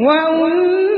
وأمه